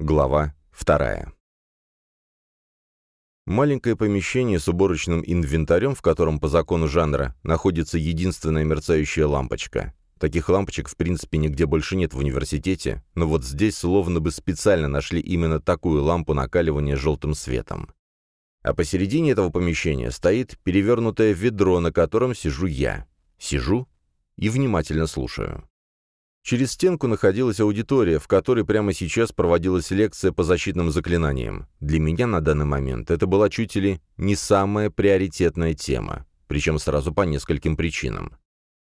Глава вторая. Маленькое помещение с уборочным инвентарем, в котором по закону жанра находится единственная мерцающая лампочка. Таких лампочек, в принципе, нигде больше нет в университете, но вот здесь словно бы специально нашли именно такую лампу накаливания желтым светом. А посередине этого помещения стоит перевернутое ведро, на котором сижу я. Сижу и внимательно слушаю. Через стенку находилась аудитория, в которой прямо сейчас проводилась лекция по защитным заклинаниям. Для меня на данный момент это была чуть ли не самая приоритетная тема, причем сразу по нескольким причинам.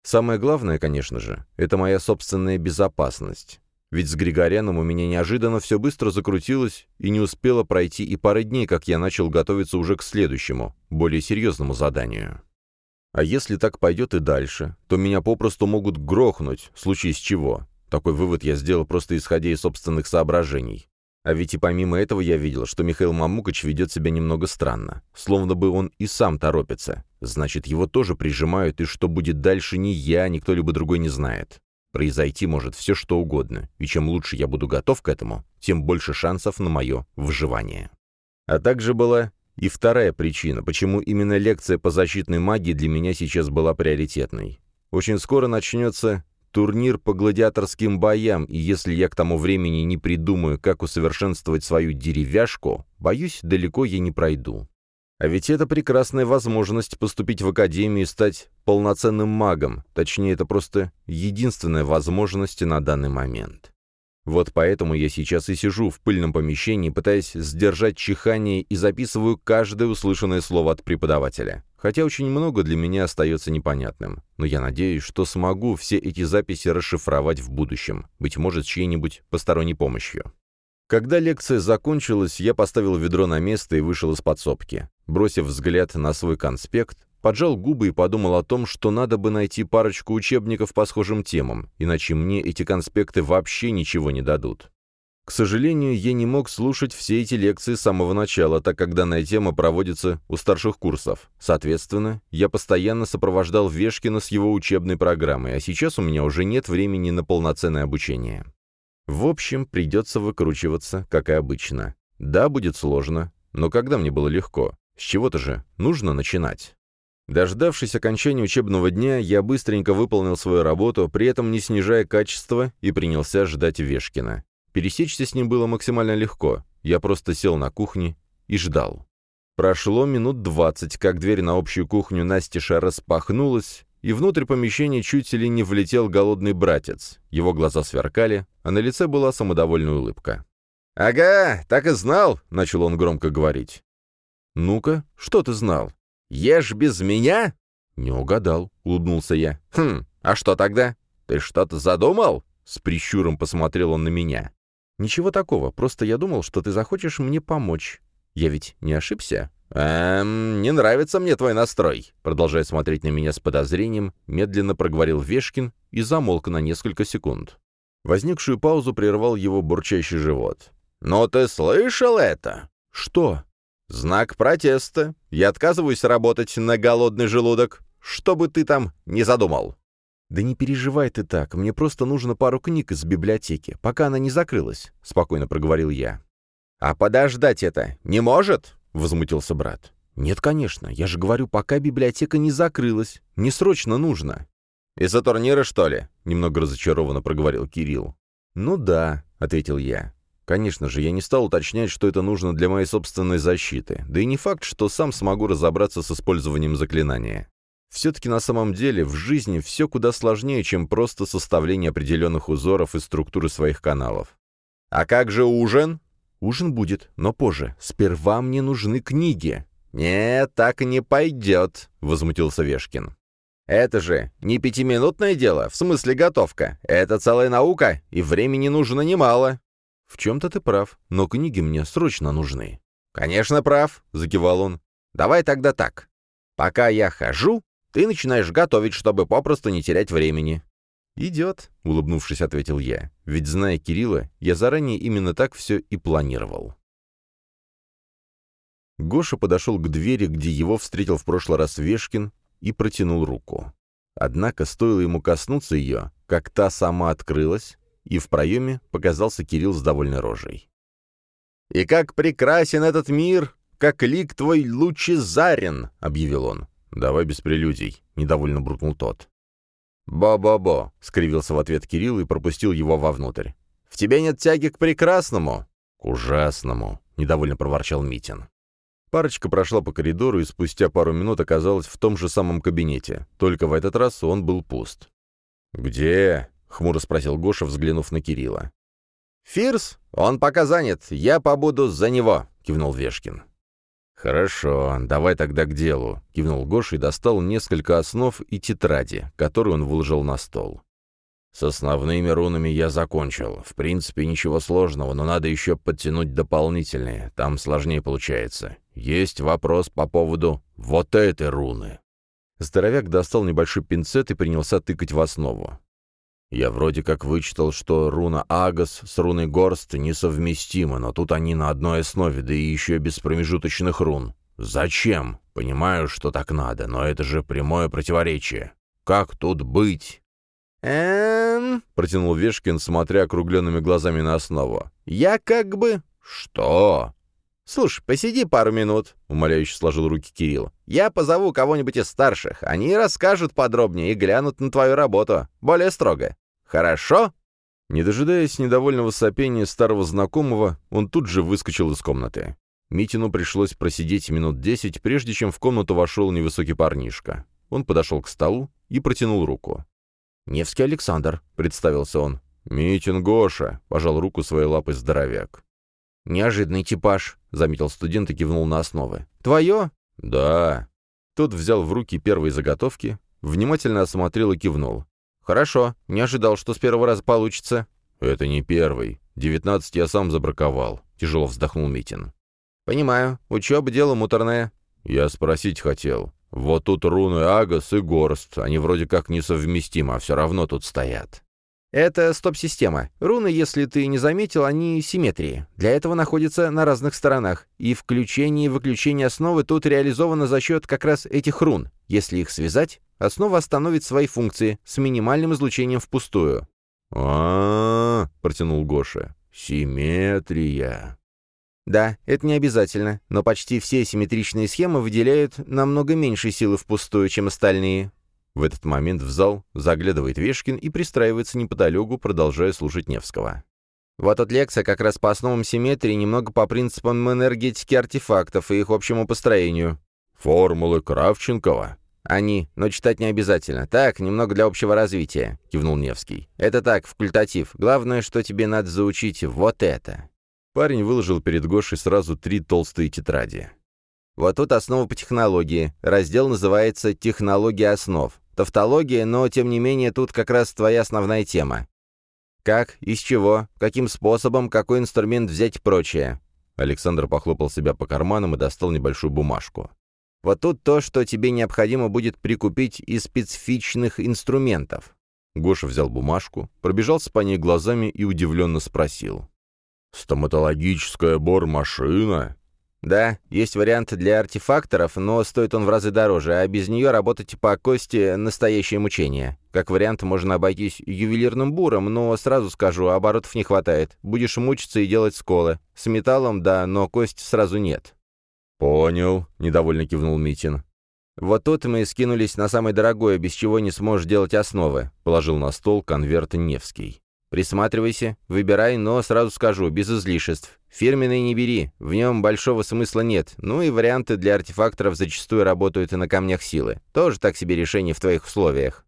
Самое главное, конечно же, это моя собственная безопасность. Ведь с Григоряном у меня неожиданно все быстро закрутилось, и не успело пройти и пары дней, как я начал готовиться уже к следующему, более серьезному заданию. А если так пойдет и дальше, то меня попросту могут грохнуть, в случае с чего. Такой вывод я сделал просто исходя из собственных соображений. А ведь и помимо этого я видел, что Михаил Мамукач ведет себя немного странно. Словно бы он и сам торопится. Значит, его тоже прижимают, и что будет дальше, ни я, ни кто-либо другой не знает. Произойти может все что угодно, и чем лучше я буду готов к этому, тем больше шансов на мое выживание. А также была и вторая причина, почему именно лекция по защитной магии для меня сейчас была приоритетной. Очень скоро начнется турнир по гладиаторским боям, и если я к тому времени не придумаю, как усовершенствовать свою деревяшку, боюсь, далеко я не пройду. А ведь это прекрасная возможность поступить в академию и стать полноценным магом, точнее, это просто единственная возможность на данный момент. Вот поэтому я сейчас и сижу в пыльном помещении, пытаясь сдержать чихание и записываю каждое услышанное слово от преподавателя. Хотя очень много для меня остается непонятным. Но я надеюсь, что смогу все эти записи расшифровать в будущем, быть может, чьей-нибудь посторонней помощью. Когда лекция закончилась, я поставил ведро на место и вышел из подсобки. Бросив взгляд на свой конспект, поджал губы и подумал о том, что надо бы найти парочку учебников по схожим темам, иначе мне эти конспекты вообще ничего не дадут. К сожалению, я не мог слушать все эти лекции с самого начала, так как данная тема проводится у старших курсов. Соответственно, я постоянно сопровождал Вешкина с его учебной программой, а сейчас у меня уже нет времени на полноценное обучение. В общем, придется выкручиваться, как и обычно. Да, будет сложно, но когда мне было легко? С чего-то же нужно начинать. Дождавшись окончания учебного дня, я быстренько выполнил свою работу, при этом не снижая качества, и принялся ждать Вешкина. Пересечься с ним было максимально легко. Я просто сел на кухне и ждал. Прошло минут двадцать, как дверь на общую кухню Настиша распахнулась, и внутрь помещения чуть ли не влетел голодный братец. Его глаза сверкали, а на лице была самодовольная улыбка. «Ага, так и знал», — начал он громко говорить. «Ну-ка, что ты знал?» «Ешь без меня?» «Не угадал», — улыбнулся я. «Хм, а что тогда? Ты что-то задумал?» С прищуром посмотрел он на меня. «Ничего такого, просто я думал, что ты захочешь мне помочь. Я ведь не ошибся?» «Эм, не нравится мне твой настрой», — продолжая смотреть на меня с подозрением, медленно проговорил Вешкин и замолк на несколько секунд. Возникшую паузу прервал его бурчащий живот. «Но ты слышал это?» «Что?» «Знак протеста. Я отказываюсь работать на голодный желудок. Что бы ты там не задумал». «Да не переживай ты так, мне просто нужно пару книг из библиотеки, пока она не закрылась», — спокойно проговорил я. «А подождать это не может?» — возмутился брат. «Нет, конечно, я же говорю, пока библиотека не закрылась. Не срочно нужно». «Из-за турнира, что ли?» — немного разочарованно проговорил Кирилл. «Ну да», — ответил я. Конечно же, я не стал уточнять, что это нужно для моей собственной защиты, да и не факт, что сам смогу разобраться с использованием заклинания. Все-таки на самом деле в жизни все куда сложнее, чем просто составление определенных узоров и структуры своих каналов. «А как же ужин?» «Ужин будет, но позже. Сперва мне нужны книги». «Нет, так не пойдет», — возмутился Вешкин. «Это же не пятиминутное дело, в смысле готовка. Это целая наука, и времени нужно немало». «В чем-то ты прав, но книги мне срочно нужны». «Конечно прав», — закивал он. «Давай тогда так. Пока я хожу, ты начинаешь готовить, чтобы попросту не терять времени». «Идет», — улыбнувшись, ответил я. «Ведь, зная Кирилла, я заранее именно так все и планировал». Гоша подошел к двери, где его встретил в прошлый раз Вешкин, и протянул руку. Однако стоило ему коснуться ее, как та сама открылась, и в проеме показался Кирилл с довольной рожей. «И как прекрасен этот мир, как лик твой лучезарен!» — объявил он. «Давай без прелюдий», — недовольно буркнул тот. «Бо-бо-бо», — скривился в ответ Кирилл и пропустил его вовнутрь. «В тебе нет тяги к прекрасному?» «К ужасному», — недовольно проворчал Митин. Парочка прошла по коридору и спустя пару минут оказалась в том же самом кабинете, только в этот раз он был пуст. «Где?» — хмуро спросил Гоша, взглянув на Кирилла. «Фирс? Он пока занят. Я побуду за него», — кивнул Вешкин. «Хорошо, давай тогда к делу», — кивнул Гоша и достал несколько основ и тетради, которые он выложил на стол. «С основными рунами я закончил. В принципе, ничего сложного, но надо еще подтянуть дополнительные. Там сложнее получается. Есть вопрос по поводу вот этой руны». Здоровяк достал небольшой пинцет и принялся тыкать в основу. Я вроде как вычитал, что руна Агас с руной Горст несовместимы, но тут они на одной основе, да и еще без промежуточных рун. Зачем? Понимаю, что так надо, но это же прямое противоречие. Как тут быть? «Эм...» — протянул Вешкин, смотря округленными глазами на основу. «Я как бы...» «Что?» «Слушай, посиди пару минут», — умоляюще сложил руки Кирилл. «Я позову кого-нибудь из старших. Они расскажут подробнее и глянут на твою работу. Более строго. Хорошо?» Не дожидаясь недовольного сопения старого знакомого, он тут же выскочил из комнаты. Митину пришлось просидеть минут десять, прежде чем в комнату вошел невысокий парнишка. Он подошел к столу и протянул руку. «Невский Александр», — представился он. «Митин Гоша», — пожал руку своей лапой здоровяк. «Неожиданный типаж», — заметил студент и кивнул на основы. «Твое?» «Да». Тот взял в руки первые заготовки, внимательно осмотрел и кивнул. «Хорошо. Не ожидал, что с первого раза получится». «Это не первый. Девятнадцать я сам забраковал», — тяжело вздохнул Митин. «Понимаю. Учеба — дело муторное». «Я спросить хотел. Вот тут руны Агас и Горст. Они вроде как несовместимы, а все равно тут стоят». Это стоп-система. Руны, если ты не заметил, они симметрии. Для этого находятся на разных сторонах. И включение и выключение основы тут реализовано за счет как раз этих рун. Если их связать, основа остановит свои функции с минимальным излучением впустую. а, -а, -а протянул Гоша. «Симметрия». Да, это не обязательно, но почти все симметричные схемы выделяют намного меньше силы впустую, чем остальные. В этот момент в зал заглядывает Вешкин и пристраивается неподалеку, продолжая слушать Невского. Вот тут лекция как раз по основам симметрии, немного по принципам энергетики артефактов и их общему построению. «Формулы Кравченкова?» «Они, но читать не обязательно. Так, немного для общего развития», — кивнул Невский. «Это так, факультатив. Главное, что тебе надо заучить вот это». Парень выложил перед Гошей сразу три толстые тетради. Вот тут основа по технологии. Раздел называется «Технология основ». Тавтология, но, тем не менее, тут как раз твоя основная тема. Как, из чего, каким способом, какой инструмент взять и прочее. Александр похлопал себя по карманам и достал небольшую бумажку. Вот тут то, что тебе необходимо будет прикупить из специфичных инструментов. Гоша взял бумажку, пробежался по ней глазами и удивленно спросил. «Стоматологическая бор-машина? Да, есть вариант для артефакторов, но стоит он в разы дороже, а без нее работать по кости — настоящее мучение. Как вариант, можно обойтись ювелирным буром, но сразу скажу, оборотов не хватает. Будешь мучиться и делать сколы. С металлом, да, но кость сразу нет. «Понял», — недовольно кивнул Митин. «Вот тут мы скинулись на самое дорогое, без чего не сможешь делать основы», — положил на стол конверт Невский. Присматривайся, выбирай, но сразу скажу, без излишеств. Фирменный не бери, в нем большого смысла нет. Ну и варианты для артефакторов зачастую работают и на камнях силы. Тоже так себе решение в твоих условиях.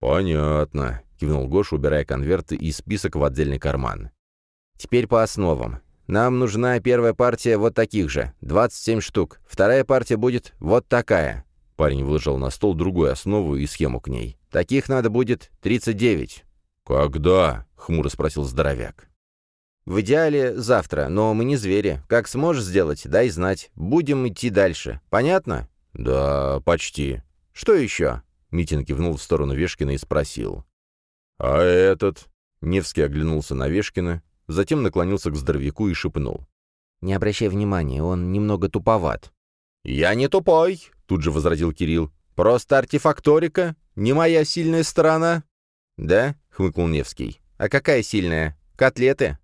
«Понятно», — кивнул Гош, убирая конверты и список в отдельный карман. «Теперь по основам. Нам нужна первая партия вот таких же, 27 штук. Вторая партия будет вот такая». Парень выложил на стол другую основу и схему к ней. «Таких надо будет 39. «Когда?» — хмуро спросил здоровяк. «В идеале завтра, но мы не звери. Как сможешь сделать, дай знать. Будем идти дальше. Понятно?» «Да, почти». «Что еще?» — Митин кивнул в сторону Вешкина и спросил. «А этот?» Невский оглянулся на Вешкина, затем наклонился к здоровяку и шепнул. «Не обращай внимания, он немного туповат». «Я не тупой», — тут же возразил Кирилл. «Просто артефакторика, не моя сильная сторона». «Да?» — хмыкнул Невский. «А какая сильная? Котлеты?»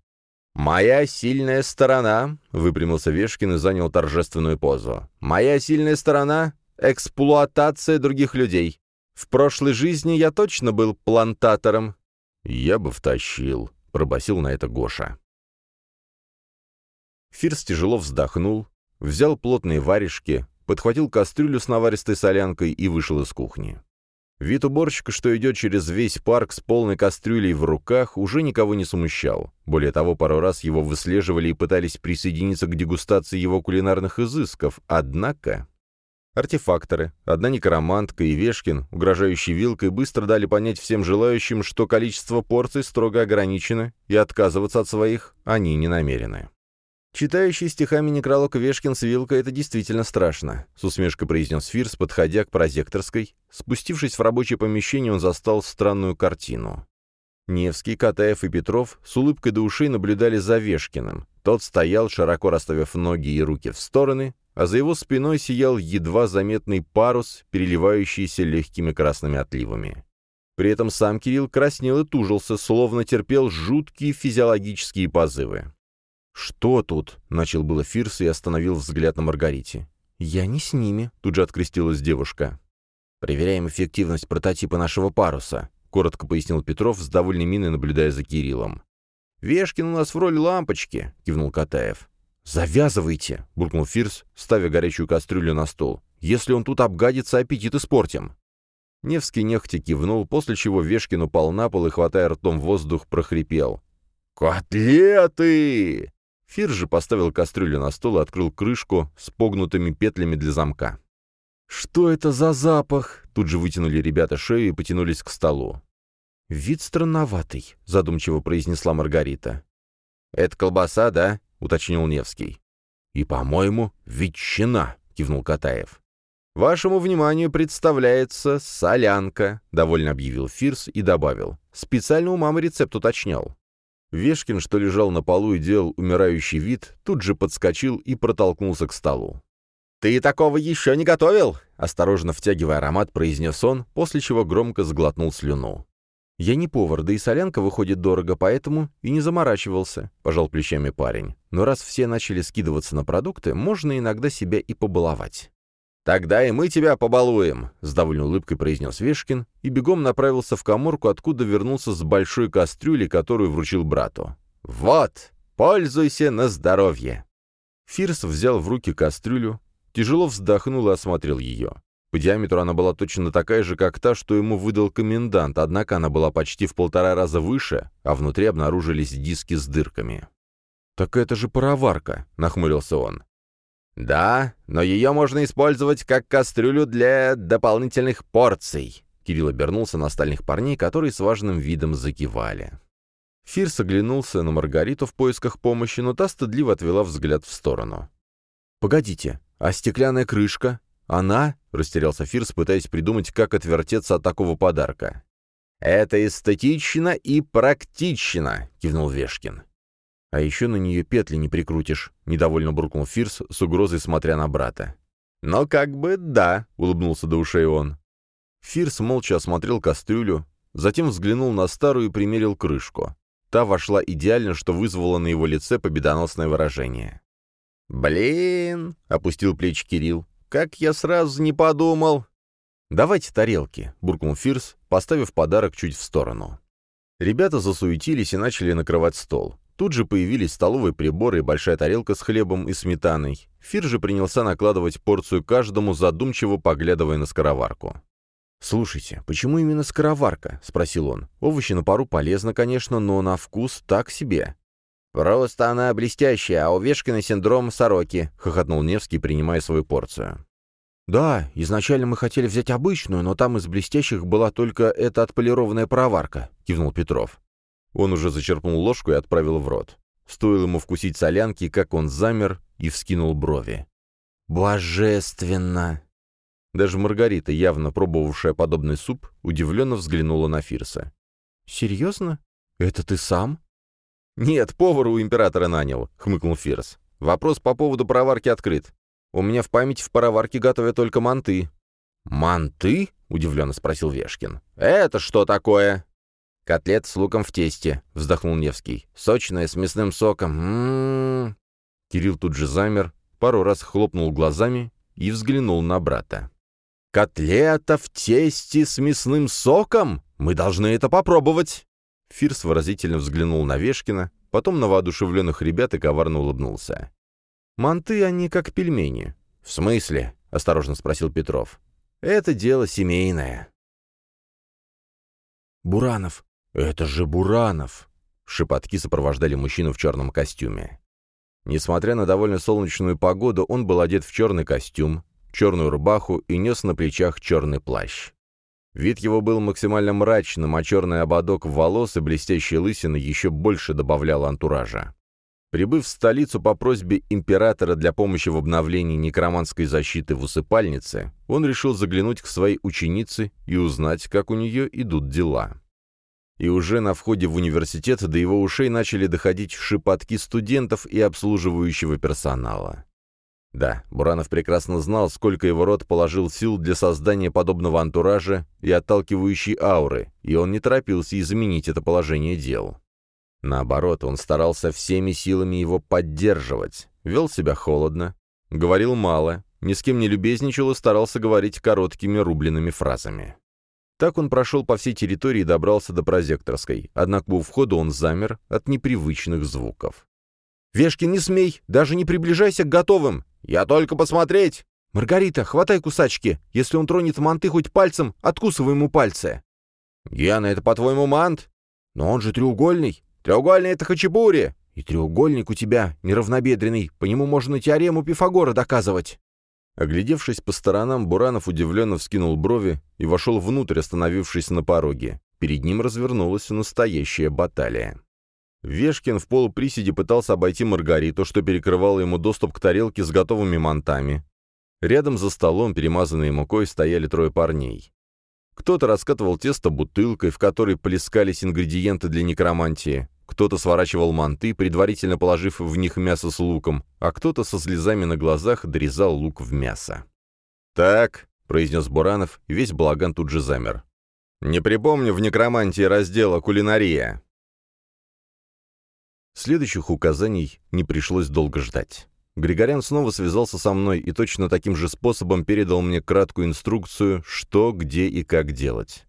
«Моя сильная сторона», — выпрямился Вешкин и занял торжественную позу. «Моя сильная сторона — эксплуатация других людей. В прошлой жизни я точно был плантатором». «Я бы втащил», — пробасил на это Гоша. Фирс тяжело вздохнул, взял плотные варежки, подхватил кастрюлю с наваристой солянкой и вышел из кухни. Вид уборщика, что идет через весь парк с полной кастрюлей в руках, уже никого не смущал. Более того, пару раз его выслеживали и пытались присоединиться к дегустации его кулинарных изысков, однако... Артефакторы, одна некромантка и Вешкин, угрожающий вилкой, быстро дали понять всем желающим, что количество порций строго ограничено, и отказываться от своих они не намерены. Читающий стихами некролог Вешкин с вилкой — это действительно страшно, — с усмешкой произнес Фирс, подходя к прозекторской. Спустившись в рабочее помещение, он застал странную картину. Невский, Катаев и Петров с улыбкой до ушей наблюдали за Вешкиным. Тот стоял, широко расставив ноги и руки в стороны, а за его спиной сиял едва заметный парус, переливающийся легкими красными отливами. При этом сам Кирилл краснел и тужился, словно терпел жуткие физиологические позывы. «Что тут?» — начал было Фирс и остановил взгляд на Маргарите. «Я не с ними», — тут же открестилась девушка. «Проверяем эффективность прототипа нашего паруса», — коротко пояснил Петров, с довольной миной наблюдая за Кириллом. «Вешкин у нас в роли лампочки», — кивнул Катаев. «Завязывайте!» — буркнул Фирс, ставя горячую кастрюлю на стол. «Если он тут обгадится, аппетит испортим!» Невский нехотя кивнул, после чего Вешкин упал на пол и, хватая ртом воздух, прохрипел. «Котлеты!» Фир же поставил кастрюлю на стол и открыл крышку с погнутыми петлями для замка. «Что это за запах?» Тут же вытянули ребята шею и потянулись к столу. «Вид странноватый», — задумчиво произнесла Маргарита. «Это колбаса, да?» — уточнил Невский. «И, по-моему, ветчина», — кивнул Катаев. «Вашему вниманию представляется солянка», — довольно объявил Фирс и добавил. «Специально у мамы рецепт уточнял». Вешкин, что лежал на полу и делал умирающий вид, тут же подскочил и протолкнулся к столу. «Ты такого еще не готовил?» — осторожно втягивая аромат, произнес он, после чего громко сглотнул слюну. «Я не повар, да и солянка выходит дорого, поэтому и не заморачивался», — пожал плечами парень. «Но раз все начали скидываться на продукты, можно иногда себя и побаловать». «Тогда и мы тебя побалуем», — с довольной улыбкой произнес Вешкин и бегом направился в коморку, откуда вернулся с большой кастрюлей, которую вручил брату. «Вот, пользуйся на здоровье». Фирс взял в руки кастрюлю, тяжело вздохнул и осмотрел ее. По диаметру она была точно такая же, как та, что ему выдал комендант, однако она была почти в полтора раза выше, а внутри обнаружились диски с дырками. «Так это же пароварка», — нахмурился он. «Да, но ее можно использовать как кастрюлю для дополнительных порций», Кирилл обернулся на остальных парней, которые с важным видом закивали. Фирс оглянулся на Маргариту в поисках помощи, но та стыдливо отвела взгляд в сторону. «Погодите, а стеклянная крышка? Она?» — растерялся Фирс, пытаясь придумать, как отвертеться от такого подарка. «Это эстетично и практично», — кивнул Вешкин. А еще на нее петли не прикрутишь», — недовольно буркнул Фирс, с угрозой смотря на брата. «Но как бы да», — улыбнулся до ушей он. Фирс молча осмотрел кастрюлю, затем взглянул на старую и примерил крышку. Та вошла идеально, что вызвало на его лице победоносное выражение. «Блин!» — опустил плечи Кирилл. «Как я сразу не подумал!» «Давайте тарелки», — буркнул Фирс, поставив подарок чуть в сторону. Ребята засуетились и начали накрывать стол. Тут же появились столовые приборы и большая тарелка с хлебом и сметаной. Фир же принялся накладывать порцию каждому, задумчиво поглядывая на скороварку. «Слушайте, почему именно скороварка?» — спросил он. «Овощи на пару полезно, конечно, но на вкус так себе». «Просто она блестящая, а у Вешкина синдром сороки», — хохотнул Невский, принимая свою порцию. «Да, изначально мы хотели взять обычную, но там из блестящих была только эта отполированная пароварка», — кивнул Петров. Он уже зачерпнул ложку и отправил в рот. Стоило ему вкусить солянки, как он замер и вскинул брови. «Божественно!» Даже Маргарита, явно пробовавшая подобный суп, удивленно взглянула на Фирса. «Серьезно? Это ты сам?» «Нет, повара у императора нанял», — хмыкнул Фирс. «Вопрос по поводу пароварки открыт. У меня в память в пароварке готовят только манты». «Манты?» — удивленно спросил Вешкин. «Это что такое?» «Котлет с луком в тесте», — вздохнул Невский. «Сочная, с мясным соком. М -м -м. Кирилл тут же замер, пару раз хлопнул глазами и взглянул на брата. «Котлета в тесте с мясным соком? Мы должны это попробовать!» Фирс выразительно взглянул на Вешкина, потом на воодушевленных ребят и коварно улыбнулся. «Манты они как пельмени». «В смысле?» — осторожно спросил Петров. «Это дело семейное». «Буранов! Это же Буранов!» Шепотки сопровождали мужчину в черном костюме. Несмотря на довольно солнечную погоду, он был одет в черный костюм, черную рубаху и нес на плечах черный плащ. Вид его был максимально мрачным, а черный ободок волос и блестящие лысины еще больше добавлял антуража. Прибыв в столицу по просьбе императора для помощи в обновлении некроманской защиты в усыпальнице, он решил заглянуть к своей ученице и узнать, как у нее идут дела. И уже на входе в университет до его ушей начали доходить шепотки студентов и обслуживающего персонала. Да, Буранов прекрасно знал, сколько его род положил сил для создания подобного антуража и отталкивающей ауры, и он не торопился изменить это положение дел. Наоборот, он старался всеми силами его поддерживать, вел себя холодно, говорил мало, ни с кем не любезничал и старался говорить короткими рубленными фразами. Так он прошел по всей территории и добрался до прозекторской, однако у входа он замер от непривычных звуков. «Вешкин, не смей! Даже не приближайся к готовым! «Я только посмотреть!» «Маргарита, хватай кусачки! Если он тронет манты хоть пальцем, откусывай ему пальцы!» «Гена, это, по-твоему, мант?» «Но он же треугольный!» «Треугольный — это хачапури!» «И треугольник у тебя неравнобедренный, по нему можно теорему Пифагора доказывать!» Оглядевшись по сторонам, Буранов удивленно вскинул брови и вошел внутрь, остановившись на пороге. Перед ним развернулась настоящая баталия. Вешкин в полуприседе пытался обойти Маргариту, что перекрывало ему доступ к тарелке с готовыми мантами. Рядом за столом, перемазанной мукой, стояли трое парней. Кто-то раскатывал тесто бутылкой, в которой плескались ингредиенты для некромантии, кто-то сворачивал манты, предварительно положив в них мясо с луком, а кто-то со слезами на глазах дорезал лук в мясо. «Так», — произнес Буранов, весь балаган тут же замер. «Не припомню в некромантии раздела «Кулинария». Следующих указаний не пришлось долго ждать. Григорян снова связался со мной и точно таким же способом передал мне краткую инструкцию, что, где и как делать.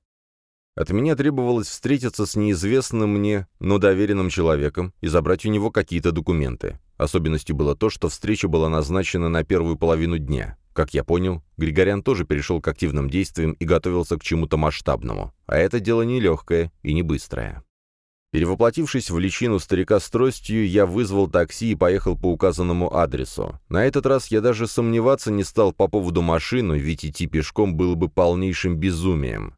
От меня требовалось встретиться с неизвестным мне, но доверенным человеком и забрать у него какие-то документы. Особенностью было то, что встреча была назначена на первую половину дня. Как я понял, Григорян тоже перешел к активным действиям и готовился к чему-то масштабному. А это дело нелегкое и не быстрое. Перевоплотившись в личину старика с тростью, я вызвал такси и поехал по указанному адресу. На этот раз я даже сомневаться не стал по поводу машины, ведь идти пешком было бы полнейшим безумием.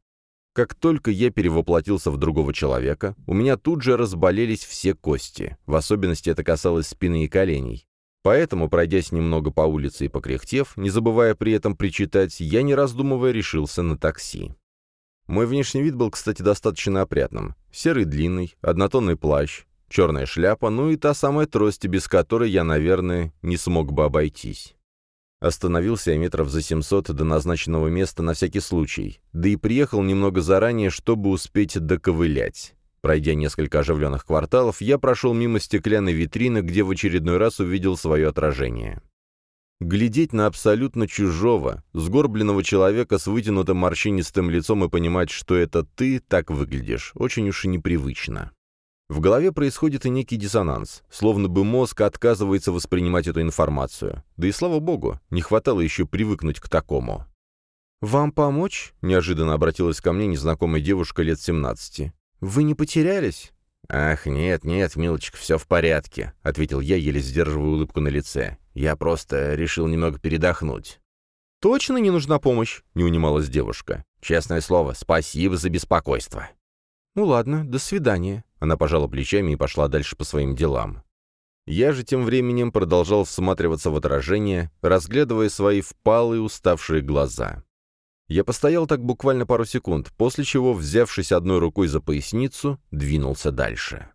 Как только я перевоплотился в другого человека, у меня тут же разболелись все кости, в особенности это касалось спины и коленей. Поэтому, пройдясь немного по улице и покряхтев, не забывая при этом причитать, я, не раздумывая, решился на такси. Мой внешний вид был, кстати, достаточно опрятным. Серый длинный, однотонный плащ, черная шляпа, ну и та самая трость, без которой я, наверное, не смог бы обойтись. Остановился я метров за 700 до назначенного места на всякий случай, да и приехал немного заранее, чтобы успеть доковылять. Пройдя несколько оживленных кварталов, я прошел мимо стеклянной витрины, где в очередной раз увидел свое отражение. Глядеть на абсолютно чужого, сгорбленного человека с вытянутым морщинистым лицом и понимать, что это ты так выглядишь, очень уж и непривычно. В голове происходит и некий диссонанс, словно бы мозг отказывается воспринимать эту информацию. Да и слава богу, не хватало еще привыкнуть к такому. «Вам помочь?» — неожиданно обратилась ко мне незнакомая девушка лет 17. «Вы не потерялись?» «Ах, нет, нет, милочка, все в порядке», — ответил я, еле сдерживая улыбку на лице. «Я просто решил немного передохнуть». «Точно не нужна помощь?» — не унималась девушка. «Честное слово, спасибо за беспокойство». «Ну ладно, до свидания». Она пожала плечами и пошла дальше по своим делам. Я же тем временем продолжал всматриваться в отражение, разглядывая свои впалые уставшие глаза. Я постоял так буквально пару секунд, после чего, взявшись одной рукой за поясницу, двинулся дальше.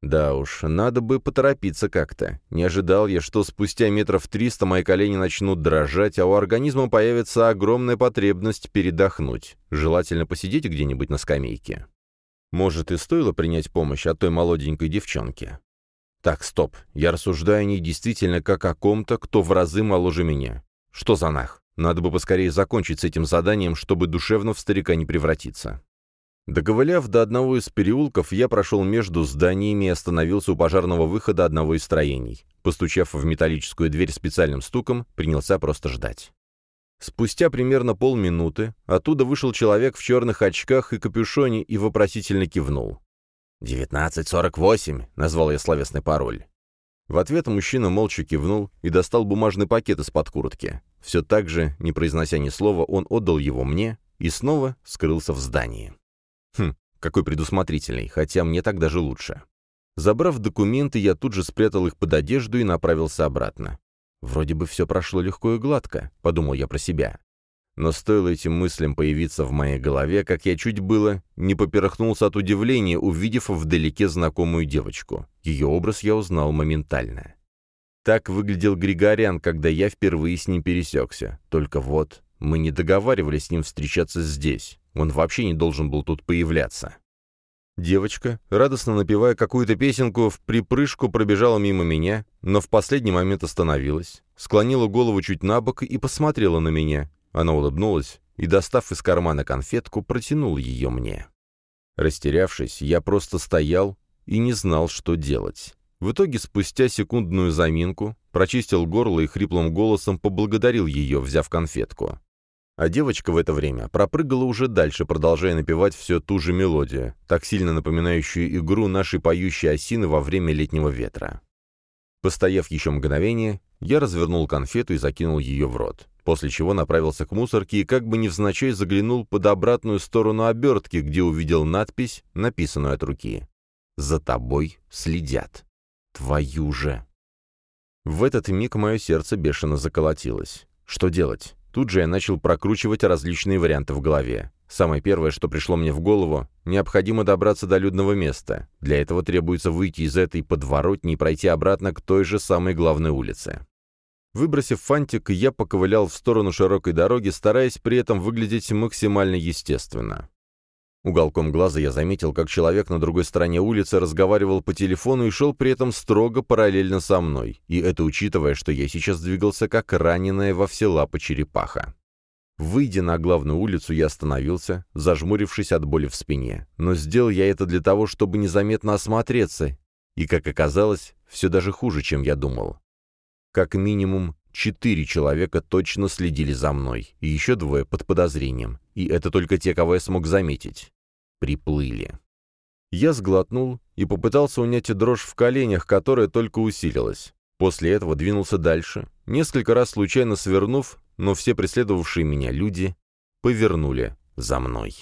Да уж, надо бы поторопиться как-то. Не ожидал я, что спустя метров триста мои колени начнут дрожать, а у организма появится огромная потребность передохнуть, желательно посидеть где-нибудь на скамейке. Может, и стоило принять помощь от той молоденькой девчонки? Так, стоп, я рассуждаю о ней действительно как о ком-то, кто в разы моложе меня. Что за нах? Надо бы поскорее закончить с этим заданием, чтобы душевно в старика не превратиться. Доковыляв до одного из переулков, я прошел между зданиями и остановился у пожарного выхода одного из строений. Постучав в металлическую дверь специальным стуком, принялся просто ждать. Спустя примерно полминуты оттуда вышел человек в черных очках и капюшоне и вопросительно кивнул. «1948», — назвал я словесный пароль. В ответ мужчина молча кивнул и достал бумажный пакет из-под куртки. Все так же, не произнося ни слова, он отдал его мне и снова скрылся в здании. Хм, какой предусмотрительный, хотя мне так даже лучше. Забрав документы, я тут же спрятал их под одежду и направился обратно. Вроде бы все прошло легко и гладко, подумал я про себя. Но стоило этим мыслям появиться в моей голове, как я чуть было не поперхнулся от удивления, увидев вдалеке знакомую девочку. Ее образ я узнал моментально. Так выглядел Григорян, когда я впервые с ним пересекся. Только вот, мы не договаривались с ним встречаться здесь. Он вообще не должен был тут появляться. Девочка, радостно напевая какую-то песенку, в припрыжку пробежала мимо меня, но в последний момент остановилась, склонила голову чуть на бок и посмотрела на меня. Она улыбнулась и, достав из кармана конфетку, протянул ее мне. Растерявшись, я просто стоял и не знал, что делать. В итоге, спустя секундную заминку, прочистил горло и хриплым голосом поблагодарил ее, взяв конфетку. А девочка в это время пропрыгала уже дальше, продолжая напевать все ту же мелодию, так сильно напоминающую игру нашей поющей осины во время летнего ветра. Постояв еще мгновение, я развернул конфету и закинул ее в рот, после чего направился к мусорке и как бы невзначай заглянул под обратную сторону обертки, где увидел надпись, написанную от руки. «За тобой следят. Твою же!» В этот миг мое сердце бешено заколотилось. Что делать? Тут же я начал прокручивать различные варианты в голове. Самое первое, что пришло мне в голову, необходимо добраться до людного места. Для этого требуется выйти из этой подворотни и пройти обратно к той же самой главной улице. Выбросив фантик, я поковылял в сторону широкой дороги, стараясь при этом выглядеть максимально естественно. Уголком глаза я заметил, как человек на другой стороне улицы разговаривал по телефону и шел при этом строго параллельно со мной, и это учитывая, что я сейчас двигался как раненая во все лапы черепаха. Выйдя на главную улицу, я остановился, зажмурившись от боли в спине. Но сделал я это для того, чтобы незаметно осмотреться, и, как оказалось, все даже хуже, чем я думал. Как минимум, четыре человека точно следили за мной, и еще двое под подозрением, и это только те, кого я смог заметить. Приплыли. Я сглотнул и попытался унять дрожь в коленях, которая только усилилась. После этого двинулся дальше, несколько раз случайно свернув, но все преследовавшие меня люди повернули за мной.